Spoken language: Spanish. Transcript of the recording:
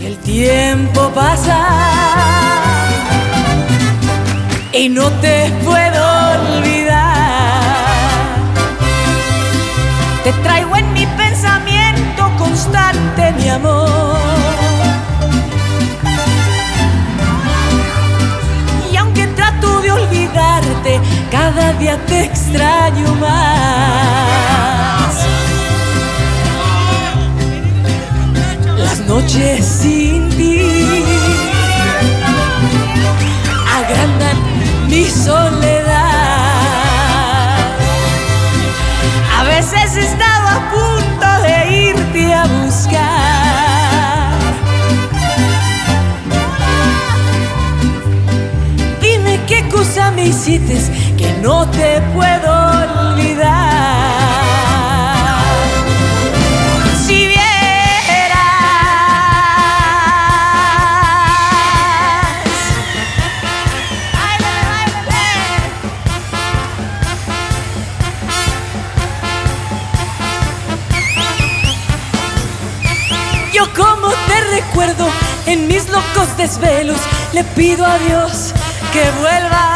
El tiempo pasa y no te puedo olvidar. Te traigo en mi pensamiento constante, mi amor. Y aunque trato de olvidarte, cada día te extraño más. Las noches sin ti agrandan mi soledad. A veces he estado a punto de irte a buscar. Dime qué cosa me hiciste que no te puedo Yo como te recuerdo en mis locos desvelos, le pido a Dios que vuelvas.